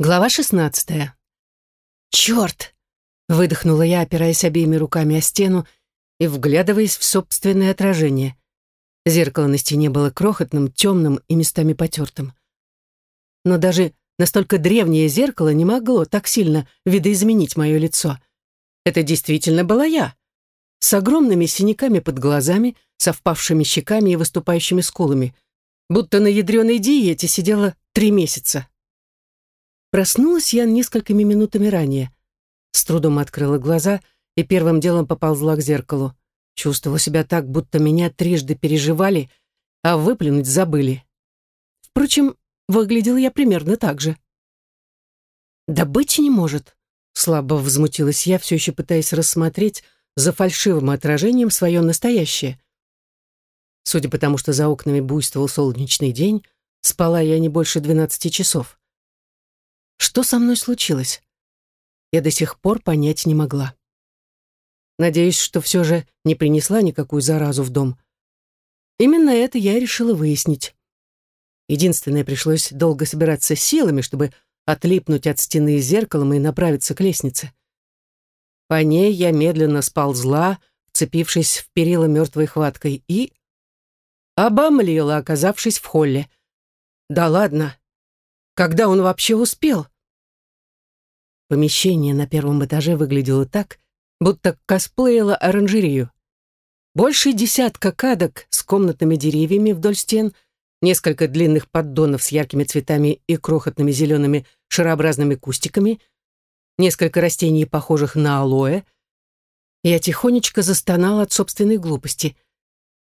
Глава шестнадцатая. «Черт!» — выдохнула я, опираясь обеими руками о стену и вглядываясь в собственное отражение. Зеркало на стене было крохотным, темным и местами потертым. Но даже настолько древнее зеркало не могло так сильно видоизменить мое лицо. Это действительно была я. С огромными синяками под глазами, совпавшими щеками и выступающими скулами. Будто на ядреной диете сидела три месяца. Проснулась я несколькими минутами ранее. С трудом открыла глаза и первым делом поползла к зеркалу. Чувствовала себя так, будто меня трижды переживали, а выплюнуть забыли. Впрочем, выглядела я примерно так же. «Да быть не может», — слабо возмутилась я, все еще пытаясь рассмотреть за фальшивым отражением свое настоящее. Судя по тому, что за окнами буйствовал солнечный день, спала я не больше двенадцати часов. Что со мной случилось? Я до сих пор понять не могла. Надеюсь, что все же не принесла никакую заразу в дом. Именно это я решила выяснить. Единственное, пришлось долго собираться силами, чтобы отлипнуть от стены зеркалом и направиться к лестнице. По ней я медленно сползла, вцепившись в перила мертвой хваткой, и обомлела, оказавшись в холле. Да ладно, когда он вообще успел? Помещение на первом этаже выглядело так, будто косплеило оранжерею. Больше десятка кадок с комнатными деревьями вдоль стен, несколько длинных поддонов с яркими цветами и крохотными зелеными шарообразными кустиками, несколько растений, похожих на алоэ. Я тихонечко застонала от собственной глупости.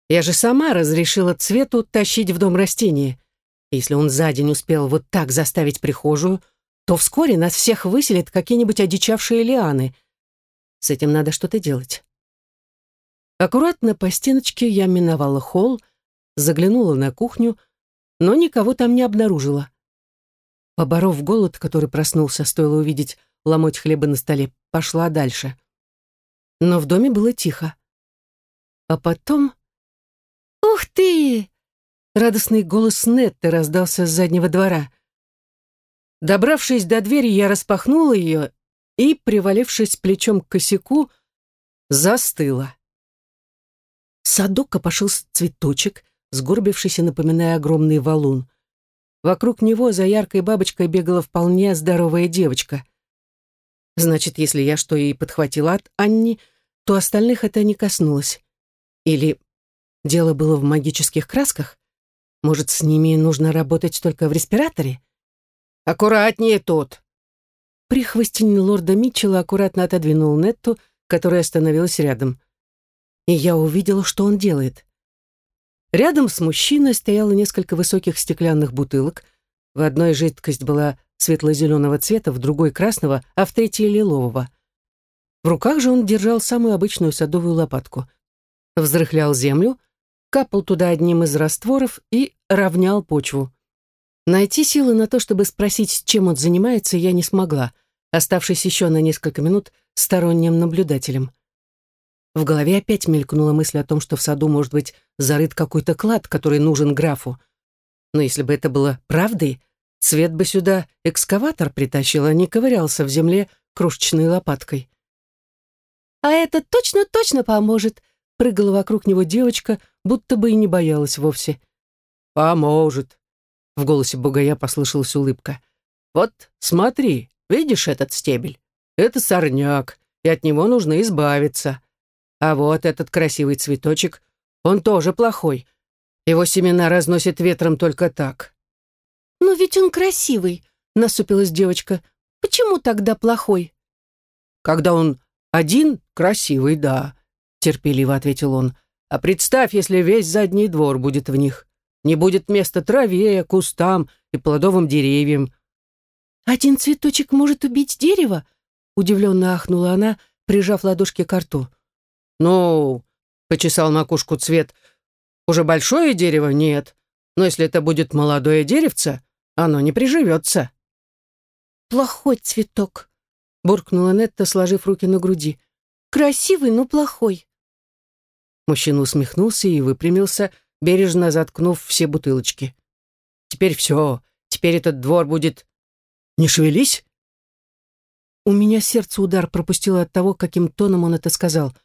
Я же сама разрешила цвету тащить в дом растения. Если он за день успел вот так заставить прихожую, то вскоре нас всех выселят какие-нибудь одичавшие лианы. С этим надо что-то делать. Аккуратно по стеночке я миновала холл, заглянула на кухню, но никого там не обнаружила. Поборов голод, который проснулся, стоило увидеть ломоть хлеба на столе, пошла дальше. Но в доме было тихо. А потом... «Ух ты!» Радостный голос Нетты раздался с заднего двора. Добравшись до двери, я распахнула ее и, привалившись плечом к косяку, застыла. Саду копошился цветочек, сгорбившийся, напоминая огромный валун. Вокруг него за яркой бабочкой бегала вполне здоровая девочка. Значит, если я что и подхватила от Анни, то остальных это не коснулось. Или дело было в магических красках? Может, с ними нужно работать только в респираторе? «Аккуратнее тут!» Прихвостень лорда Митчелла аккуратно отодвинул Нетту, которая остановилась рядом. И я увидела, что он делает. Рядом с мужчиной стояло несколько высоких стеклянных бутылок. В одной жидкость была светло-зеленого цвета, в другой — красного, а в третьей — лилового. В руках же он держал самую обычную садовую лопатку. Взрыхлял землю, капал туда одним из растворов и равнял почву. Найти силы на то, чтобы спросить, чем он занимается, я не смогла, оставшись еще на несколько минут сторонним наблюдателем. В голове опять мелькнула мысль о том, что в саду может быть зарыт какой-то клад, который нужен графу. Но если бы это было правдой, Цвет бы сюда экскаватор притащил, а не ковырялся в земле крошечной лопаткой. «А это точно-точно поможет!» Прыгала вокруг него девочка, будто бы и не боялась вовсе. «Поможет!» В голосе бугая послышалась улыбка. «Вот, смотри, видишь этот стебель? Это сорняк, и от него нужно избавиться. А вот этот красивый цветочек, он тоже плохой. Его семена разносит ветром только так». «Но ведь он красивый», — насупилась девочка. «Почему тогда плохой?» «Когда он один, красивый, да», — терпеливо ответил он. «А представь, если весь задний двор будет в них. Не будет места траве, кустам и плодовым деревьям. «Один цветочек может убить дерево?» Удивленно ахнула она, прижав ладошки к рту. «Ну, — почесал макушку цвет, — уже большое дерево нет, но если это будет молодое деревце, оно не приживется». «Плохой цветок», — буркнула Нетта, сложив руки на груди. «Красивый, но плохой». Мужчина усмехнулся и выпрямился, — бережно заткнув все бутылочки. «Теперь все. Теперь этот двор будет...» Не шевелись!» У меня сердце удар пропустило от того, каким тоном он это сказал.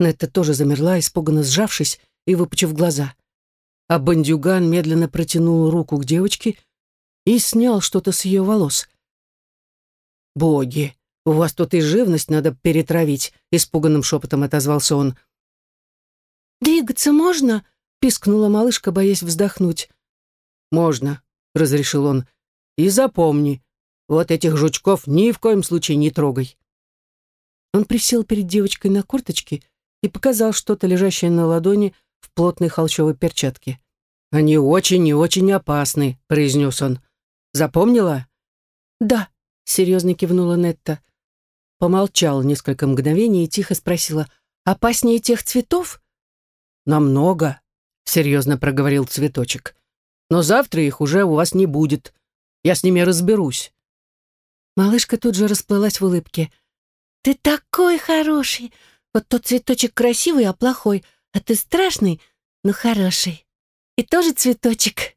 Нетта тоже замерла, испуганно сжавшись и выпучив глаза. А бандюган медленно протянул руку к девочке и снял что-то с ее волос. «Боги, у вас тут и живность надо перетравить», — испуганным шепотом отозвался он. «Двигаться можно?» — пискнула малышка, боясь вздохнуть. «Можно», — разрешил он. «И запомни, вот этих жучков ни в коем случае не трогай». Он присел перед девочкой на корточки и показал что-то, лежащее на ладони в плотной холщовой перчатке. «Они очень и очень опасны», — произнес он. «Запомнила?» «Да», — серьезно кивнула Нетта. Помолчал несколько мгновений и тихо спросила, «Опаснее тех цветов?» «Намного», — серьезно проговорил цветочек. «Но завтра их уже у вас не будет. Я с ними разберусь». Малышка тут же расплылась в улыбке. «Ты такой хороший! Вот тот цветочек красивый, а плохой, а ты страшный, но хороший. И тоже цветочек».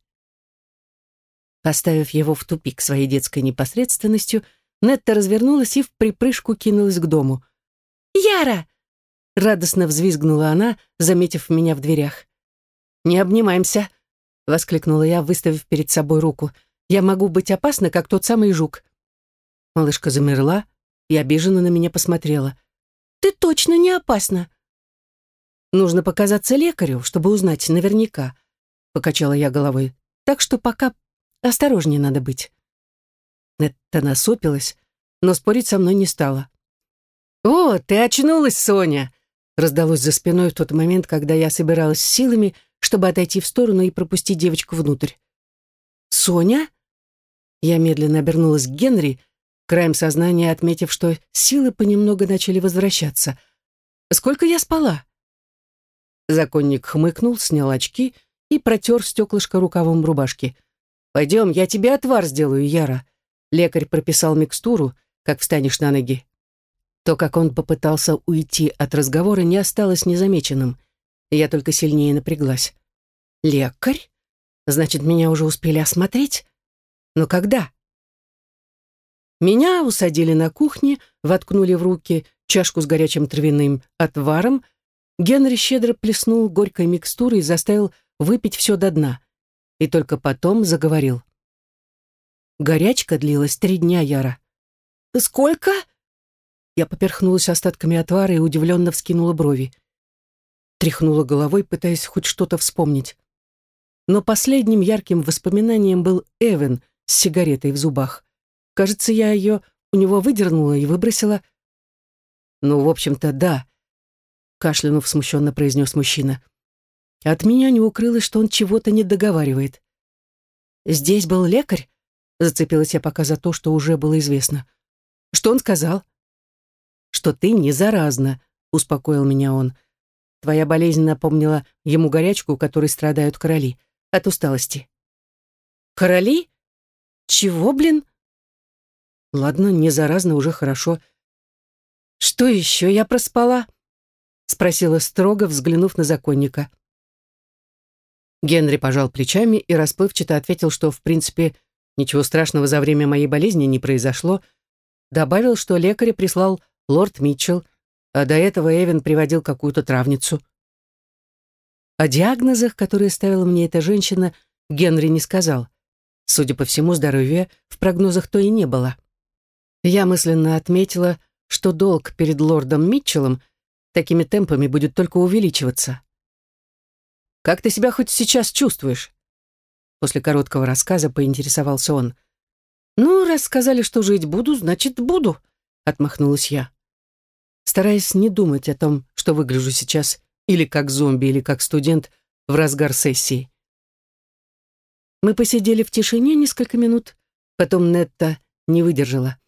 Поставив его в тупик своей детской непосредственностью, Нетта развернулась и в припрыжку кинулась к дому. «Яра!» — радостно взвизгнула она, заметив меня в дверях. «Не обнимаемся!» — воскликнула я, выставив перед собой руку. «Я могу быть опасна, как тот самый жук». Малышка замерла и обиженно на меня посмотрела. «Ты точно не опасна!» «Нужно показаться лекарю, чтобы узнать наверняка», — покачала я головой. «Так что пока осторожнее надо быть». Нетта насупилась, но спорить со мной не стала. «О, ты очнулась, Соня!» раздалось за спиной в тот момент, когда я собиралась силами, чтобы отойти в сторону и пропустить девочку внутрь. «Соня?» Я медленно обернулась к Генри, краем сознания отметив, что силы понемногу начали возвращаться. «Сколько я спала?» Законник хмыкнул, снял очки и протер стеклышко рукавом рубашки. «Пойдем, я тебе отвар сделаю, Яра». Лекарь прописал микстуру, как встанешь на ноги. То, как он попытался уйти от разговора, не осталось незамеченным. Я только сильнее напряглась. «Лекарь? Значит, меня уже успели осмотреть? Но когда?» Меня усадили на кухне, воткнули в руки чашку с горячим травяным отваром. Генри щедро плеснул горькой микстурой и заставил выпить все до дна. И только потом заговорил. Горячка длилась три дня, Яра. «Сколько?» Я поперхнулась остатками отвара и удивленно вскинула брови. Тряхнула головой, пытаясь хоть что-то вспомнить. Но последним ярким воспоминанием был Эвен с сигаретой в зубах. Кажется, я ее у него выдернула и выбросила. Ну, в общем-то, да, кашлянув смущенно произнес мужчина. От меня не укрылось, что он чего-то не договаривает. Здесь был лекарь? Зацепилась я пока за то, что уже было известно. Что он сказал? Что ты не заразна, успокоил меня он. Твоя болезнь напомнила ему горячку, которой страдают короли, от усталости. Короли? Чего, блин? Ладно, не заразно, уже хорошо. Что еще я проспала? Спросила строго, взглянув на законника. Генри пожал плечами и расплывчато ответил, что, в принципе, ничего страшного за время моей болезни не произошло. Добавил, что лекаря прислал лорд Митчелл, а до этого Эвен приводил какую-то травницу. О диагнозах, которые ставила мне эта женщина, Генри не сказал. Судя по всему, здоровья в прогнозах то и не было. Я мысленно отметила, что долг перед лордом Митчеллом такими темпами будет только увеличиваться. «Как ты себя хоть сейчас чувствуешь?» После короткого рассказа поинтересовался он. «Ну, раз сказали, что жить буду, значит, буду», — отмахнулась я. Стараясь не думать о том, что выгляжу сейчас или как зомби, или как студент в разгар сессии. Мы посидели в тишине несколько минут, потом Нетта не выдержала.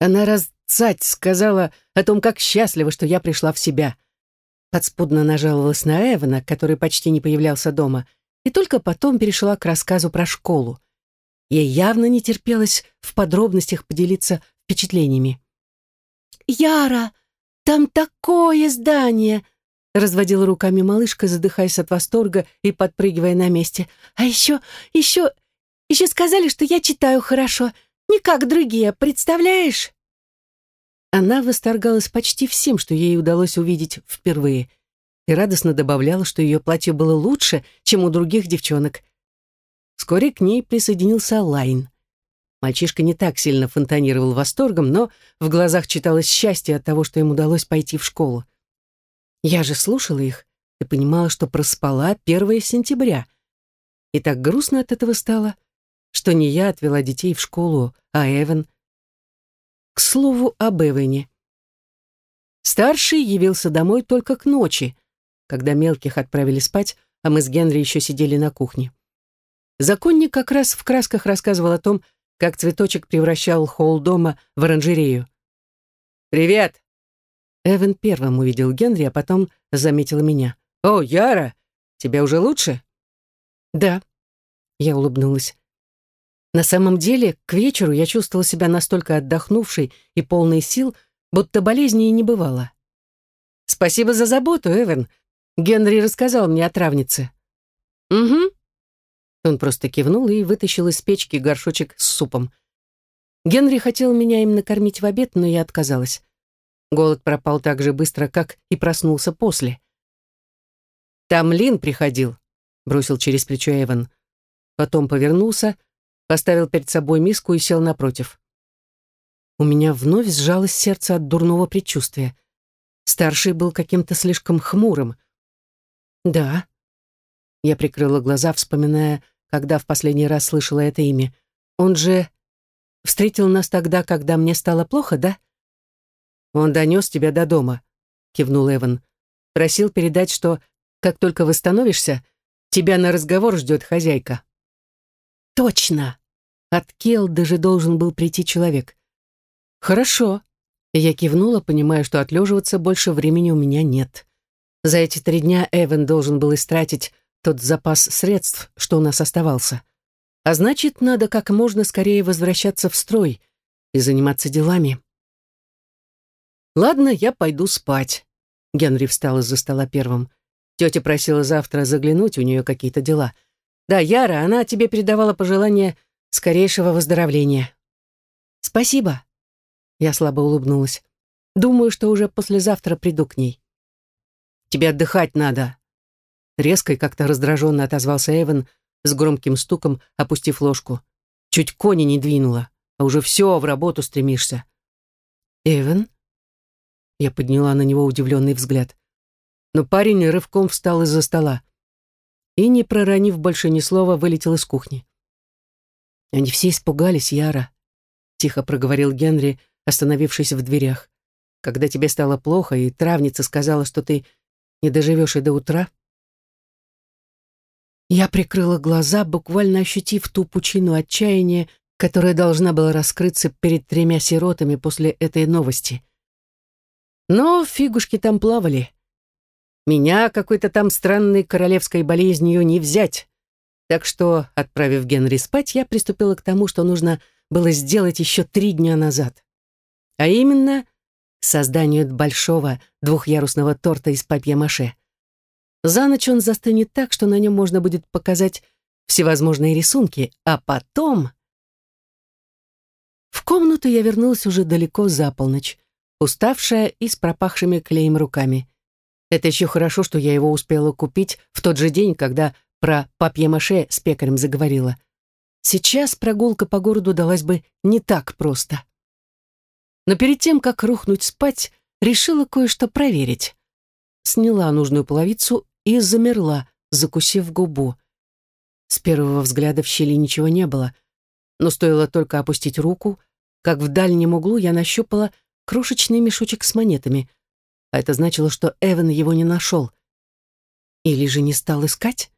Она разцать сказала о том, как счастлива, что я пришла в себя. Подспудно нажаловалась на Эвана, который почти не появлялся дома, и только потом перешла к рассказу про школу. Ей явно не терпелось в подробностях поделиться впечатлениями. «Яра, там такое здание!» разводила руками малышка, задыхаясь от восторга и подпрыгивая на месте. «А еще, еще, еще сказали, что я читаю хорошо. Не как другие, представляешь?» Она восторгалась почти всем, что ей удалось увидеть впервые, и радостно добавляла, что ее платье было лучше, чем у других девчонок. Вскоре к ней присоединился Лайн. Мальчишка не так сильно фонтанировал восторгом, но в глазах читалось счастье от того, что им удалось пойти в школу. Я же слушала их и понимала, что проспала 1 сентября. И так грустно от этого стало, что не я отвела детей в школу, а Эван. К слову об Эване. Старший явился домой только к ночи, когда мелких отправили спать, а мы с Генри еще сидели на кухне. Законник как раз в красках рассказывал о том, как цветочек превращал холл дома в оранжерею. «Привет!» Эван первым увидел Генри, а потом заметил меня. «О, Яра, тебе уже лучше?» «Да», — я улыбнулась. На самом деле, к вечеру я чувствовала себя настолько отдохнувшей и полной сил, будто болезни и не бывало. «Спасибо за заботу, Эван. Генри рассказал мне о травнице». «Угу», он просто кивнул и вытащил из печки горшочек с супом. Генри хотел меня им накормить в обед, но я отказалась. Голод пропал так же быстро, как и проснулся после. «Там Лин приходил», — бросил через плечо Эван. Потом повернулся, поставил перед собой миску и сел напротив. У меня вновь сжалось сердце от дурного предчувствия. Старший был каким-то слишком хмурым. «Да». Я прикрыла глаза, вспоминая, когда в последний раз слышала это имя. Он же встретил нас тогда, когда мне стало плохо, да? Он донес тебя до дома, кивнул Эван. Просил передать, что как только восстановишься, тебя на разговор ждет хозяйка. Точно. От Кел даже должен был прийти человек. Хорошо. Я кивнула, понимая, что отлеживаться больше времени у меня нет. За эти три дня Эван должен был истратить тот запас средств, что у нас оставался. А значит, надо как можно скорее возвращаться в строй и заниматься делами. «Ладно, я пойду спать», — Генри встал из-за стола первым. Тетя просила завтра заглянуть, у нее какие-то дела. «Да, Яра, она тебе передавала пожелание скорейшего выздоровления». «Спасибо», — я слабо улыбнулась. «Думаю, что уже послезавтра приду к ней». «Тебе отдыхать надо», Резко и как-то раздраженно отозвался Эван с громким стуком, опустив ложку. Чуть кони не двинула, а уже все, в работу стремишься. Эван? Я подняла на него удивленный взгляд. Но парень рывком встал из-за стола и, не проронив больше ни слова, вылетел из кухни. Они все испугались, Яра, тихо проговорил Генри, остановившись в дверях. Когда тебе стало плохо, и травница сказала, что ты не доживешь и до утра, я прикрыла глаза, буквально ощутив ту пучину отчаяния, которая должна была раскрыться перед тремя сиротами после этой новости. Но фигушки там плавали. Меня какой-то там странной королевской болезнью не взять. Так что, отправив Генри спать, я приступила к тому, что нужно было сделать еще три дня назад. А именно, созданию большого двухъярусного торта из папье-маше. За ночь он застынет так, что на нем можно будет показать всевозможные рисунки, а потом... В комнату я вернулась уже далеко за полночь, уставшая и с пропахшими клеем руками. Это еще хорошо, что я его успела купить в тот же день, когда про папье-маше с пекарем заговорила. Сейчас прогулка по городу далась бы не так просто. Но перед тем, как рухнуть спать, решила кое-что проверить. Сняла нужную половицу и замерла, закусив губу. С первого взгляда в щели ничего не было, но стоило только опустить руку, как в дальнем углу я нащупала крошечный мешочек с монетами, а это значило, что Эван его не нашел. Или же не стал искать?